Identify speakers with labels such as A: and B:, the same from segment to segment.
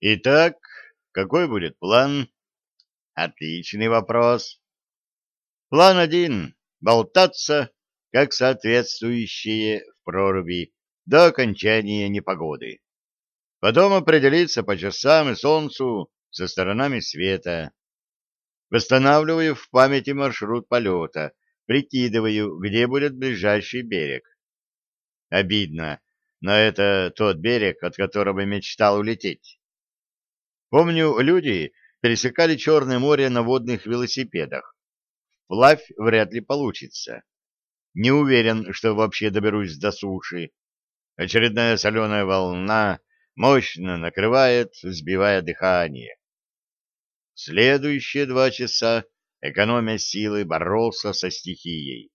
A: Итак, какой будет план? Отличный вопрос. План один — болтаться, как соответствующие в проруби, до окончания непогоды. Потом определиться по часам и солнцу со сторонами света. Восстанавливаю в памяти маршрут полета, прикидываю, где будет ближайший берег. Обидно, но это тот берег, от которого мечтал улететь. Помню, люди пересекали Черное море на водных велосипедах. Вплавь вряд ли получится. Не уверен, что вообще доберусь до суши. Очередная соленая волна мощно накрывает, сбивая дыхание. Следующие два часа, экономя силы, боролся со стихией.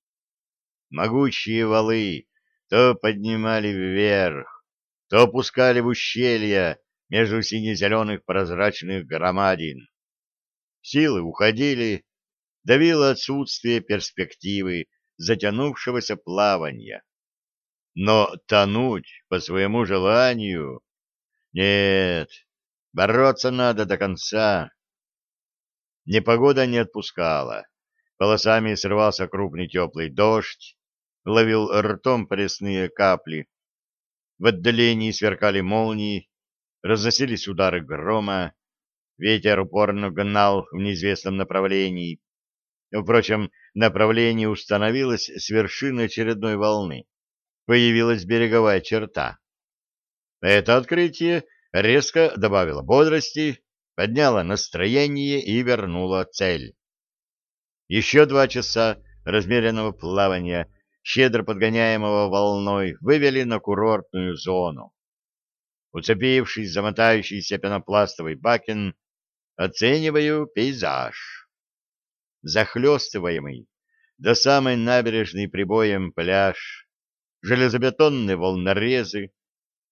A: Могучие валы то поднимали вверх, то опускали в ущелья между сине-зеленых прозрачных громадин. Силы уходили, давило отсутствие перспективы затянувшегося плавания. Но тонуть по своему желанию... Нет, бороться надо до конца. Непогода не отпускала. Полосами срывался крупный теплый дождь, ловил ртом пресные капли. В отдалении сверкали молнии, разносились удары грома, ветер упорно гнал в неизвестном направлении. Впрочем, направление установилось с вершины очередной волны. Появилась береговая черта. Это открытие резко добавило бодрости, подняло настроение и вернуло цель. Еще два часа размеренного плавания, щедро подгоняемого волной, вывели на курортную зону. Уцепившись за мотающийся пенопластовый бакен, оцениваю пейзаж. Захлестываемый до самой набережной прибоем пляж, железобетонные волнорезы,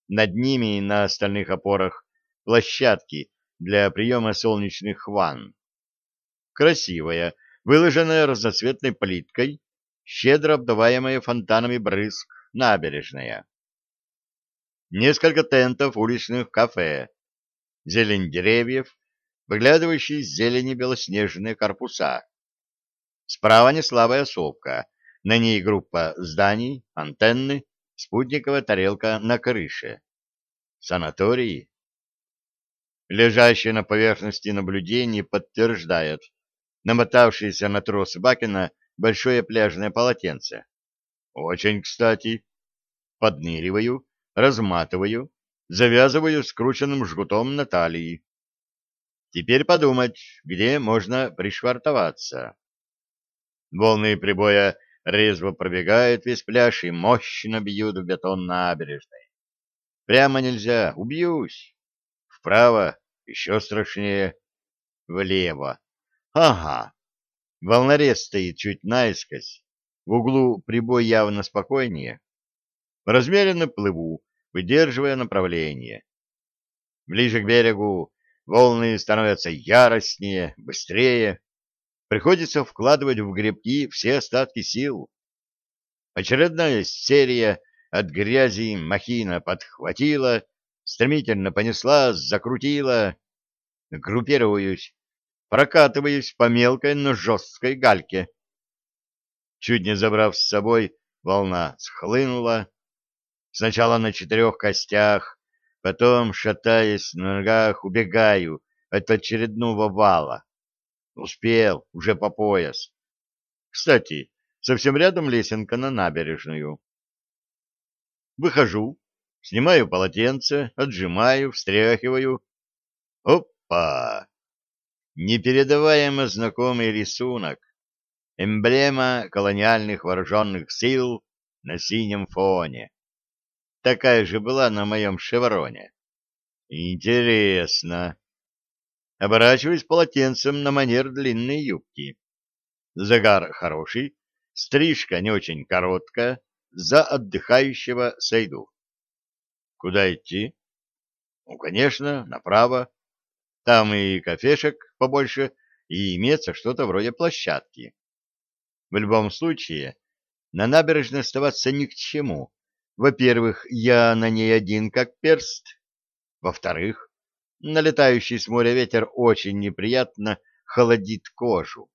A: над ними и на остальных опорах площадки для приема солнечных ванн. Красивая, выложенная разноцветной плиткой, щедро обдаваемая фонтанами брызг набережная. Несколько тентов уличных кафе, зелень деревьев, выглядывающие из зелени белоснежные корпуса. Справа неслабая сопка, на ней группа зданий, антенны, спутниковая тарелка на крыше. Санатории. Лежащее на поверхности наблюдение подтверждает намотавшееся на трос Бакина большое пляжное полотенце. Очень кстати. Подныриваю, разматываю, завязываю скрученным жгутом на талии. Теперь подумать, где можно пришвартоваться. Волны прибоя резво пробегают весь пляж и мощно бьют в бетон набережной. Прямо нельзя, убьюсь. Вправо еще страшнее. Влево. Ага. Волнорез стоит чуть наискось. В углу прибой явно спокойнее. Размеренно плыву, выдерживая направление. Ближе к берегу волны становятся яростнее, быстрее. Приходится вкладывать в гребки все остатки сил. Очередная серия от грязи махина подхватила, стремительно понесла, закрутила. Группируюсь, прокатываюсь по мелкой, но жесткой гальке. Чуть не забрав с собой, волна схлынула. Сначала на четырех костях, потом, шатаясь на ногах, убегаю от очередного вала. Успел, уже по пояс. Кстати, совсем рядом лесенка на набережную. Выхожу, снимаю полотенце, отжимаю, встряхиваю. Опа! Непередаваемо знакомый рисунок. Эмблема колониальных вооруженных сил на синем фоне. Такая же была на моем шевроне. Интересно оборачиваясь полотенцем на манер длинной юбки. Загар хороший, стрижка не очень короткая, за отдыхающего сойду. Куда идти? Ну, конечно, направо. Там и кафешек побольше, и имеется что-то вроде площадки. В любом случае, на набережной оставаться ни к чему. Во-первых, я на ней один как перст. Во-вторых, налетающий с моря ветер очень неприятно холодит кожу.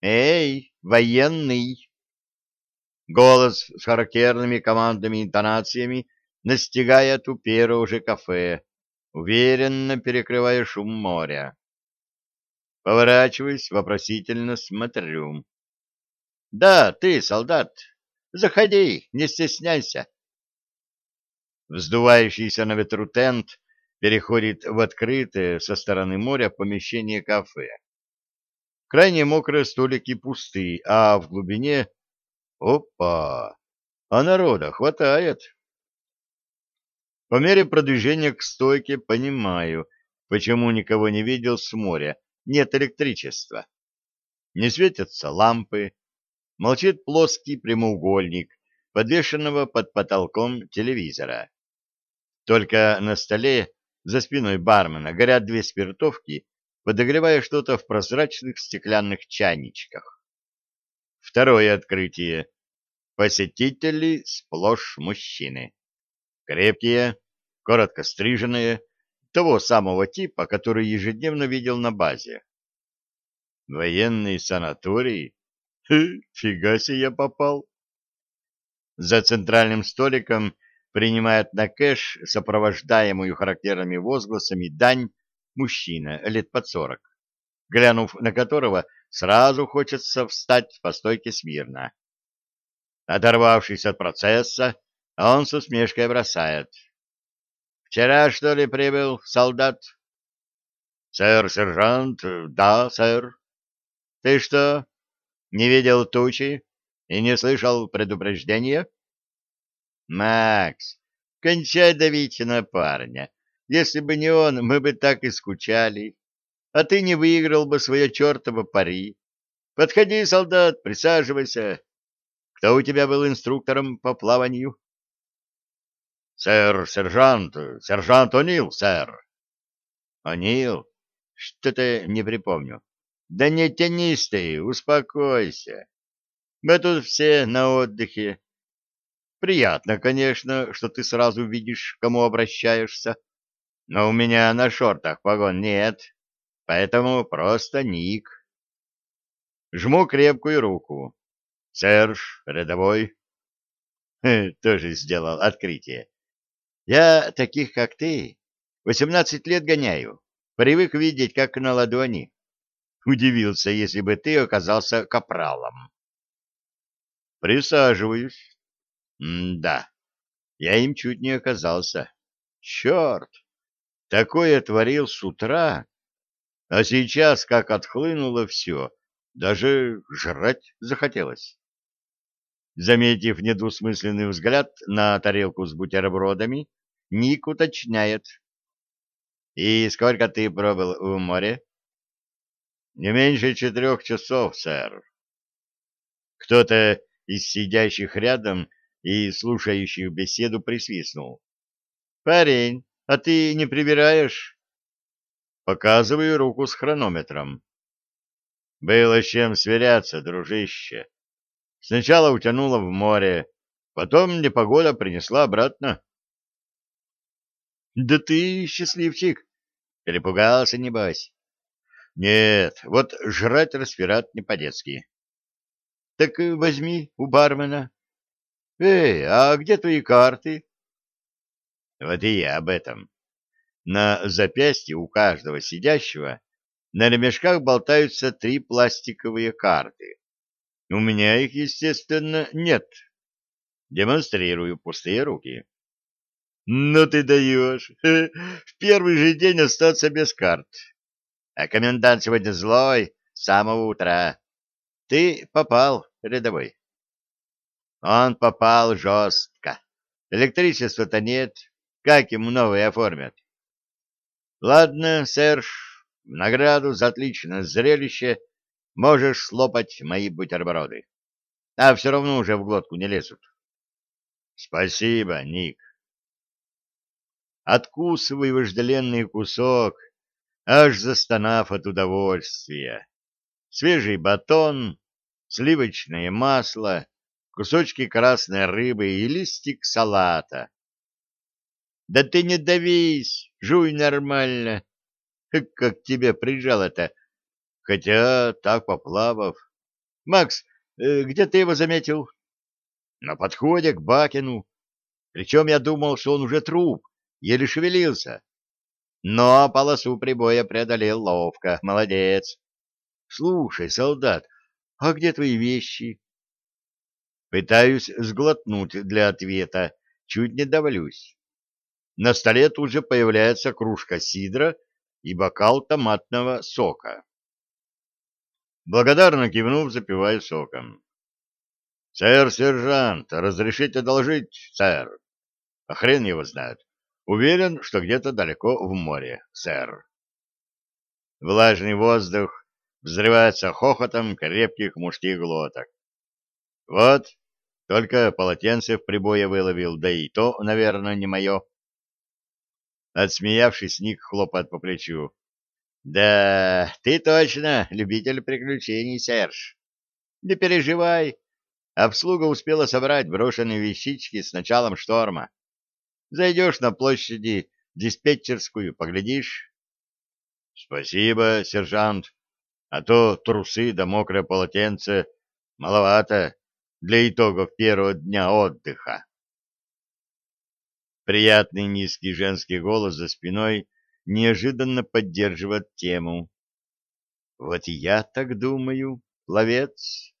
A: «Эй, военный!» Голос с характерными командными интонациями настигает у первого же кафе, уверенно перекрывая шум моря. Поворачиваюсь, вопросительно смотрю. «Да, ты, солдат, заходи, не стесняйся». Вздувающийся на ветру тент переходит в открытое со стороны моря помещение кафе. Крайне мокрые столики пусты, а в глубине... Опа! А народа хватает. По мере продвижения к стойке понимаю, почему никого не видел с моря. Нет электричества. Не светятся лампы. Молчит плоский прямоугольник, подвешенного под потолком телевизора. Только на столе за спиной бармена горят две спиртовки подогревая что-то в прозрачных стеклянных чайничках. Второе открытие. Посетители сплошь мужчины. Крепкие, коротко стриженные, того самого типа, который ежедневно видел на базе. Военный санаторий? Фига себе я попал. За центральным столиком принимает на кэш сопровождаемую характерными возгласами дань мужчина лет под сорок, глянув на которого сразу хочется встать по стойке смирно. Оторвавшись от процесса, он с усмешкой бросает. «Вчера, что ли, прибыл солдат?» «Сэр, сержант, да, сэр». «Ты что, не видел тучи и не слышал предупреждения?» «Макс, кончай давить на парня. Если бы не он, мы бы так и скучали. А ты не выиграл бы свое чертово пари. Подходи, солдат, присаживайся. Кто у тебя был инструктором по плаванию? Сэр, сержант, сержант О'Нил, сэр. О'Нил? Что-то не припомню. Да не тянись ты, успокойся. Мы тут все на отдыхе. Приятно, конечно, что ты сразу видишь, к кому обращаешься. Но у меня на шортах погон нет, поэтому просто ник. Жму крепкую руку. Серж, рядовой. Тоже сделал открытие. Я таких, как ты, восемнадцать лет гоняю. Привык видеть, как на ладони. Удивился, если бы ты оказался капралом. Присаживаюсь. М-да, я им чуть не оказался. Черт! Такое творил с утра, а сейчас, как отхлынуло все, даже жрать захотелось. Заметив недвусмысленный взгляд на тарелку с бутербродами, Ник уточняет. — И сколько ты пробыл в море? — Не меньше четырех часов, сэр. Кто-то из сидящих рядом и слушающих беседу присвистнул. — Парень, а ты не прибираешь? Показываю руку с хронометром. Было с чем сверяться, дружище. Сначала утянуло в море, потом непогода принесла обратно. Да ты счастливчик. Перепугался, небось. Нет, вот жрать распират не по-детски. Так возьми у бармена. Эй, а где твои карты? Вот и я об этом. На запястье у каждого сидящего на ремешках болтаются три пластиковые карты. У меня их, естественно, нет. Демонстрирую пустые руки. Ну ты даешь. В первый же день остаться без карт. А комендант сегодня злой с самого утра. Ты попал, рядовой. Он попал жестко. Электричества-то нет, как ему новые оформят? Ладно, Серж, в награду за отличное зрелище можешь слопать мои бутерброды. А все равно уже в глотку не лезут. Спасибо, Ник. Откусывай вожделенный кусок, аж застонав от удовольствия. Свежий батон, сливочное масло, кусочки красной рыбы и листик салата Да ты не давись, жуй нормально. Как тебя прижало-то. Хотя так поплавав. Макс, э, где ты его заметил? На подходе к Бакину. Причем я думал, что он уже труп, еле шевелился. Но полосу прибоя преодолел ловко. Молодец. Слушай, солдат, а где твои вещи? Пытаюсь сглотнуть для ответа, чуть не давлюсь. На столе тут же появляется кружка сидра и бокал томатного сока. Благодарно кивнув, запиваю соком. — Сэр, сержант, разрешите одолжить, сэр? А хрен его знает. Уверен, что где-то далеко в море, сэр. Влажный воздух взрывается хохотом крепких мужских глоток. Вот, только полотенце в прибое выловил, да и то, наверное, не мое. Отсмеявшись, Ник хлопает по плечу. Да, ты точно любитель приключений, Серж. Не переживай, обслуга успела собрать брошенные вещички с началом шторма. Зайдешь на площади диспетчерскую, поглядишь. Спасибо, сержант, а то трусы да мокрое полотенце маловато для итогов первого дня отдыха. Приятный низкий женский голос за спиной неожиданно поддерживает тему. Вот и я так думаю, пловец.